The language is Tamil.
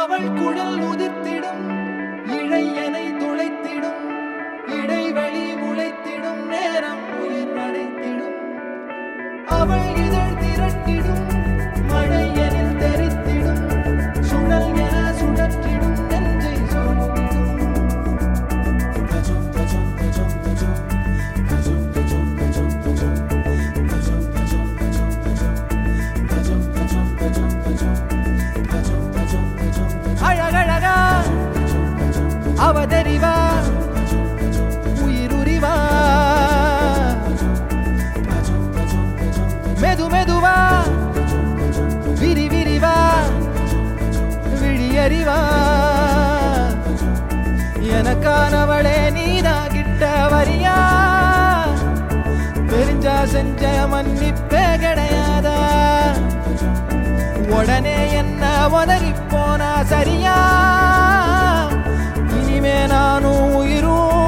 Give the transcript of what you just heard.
அவள் குழல் உதிர்த்திடும் இழையனை துளைத்திடும் இடைவெளி முளைத்திடும் நேரம் உயிர் அடைத்திடும். அவள் இதழ் திரட்டிடும் அவதறிவா உயிருரிவா. மெது மெதுவா விரி விரிவா விழியறிவா. எனக்கானவளே நீதா கிட்ட வரியா? தெரிஞ்சா செஞ்ச மன்னிப்பே கிடையாதா? உடனே என்ன உதறி போன dreaming on all you do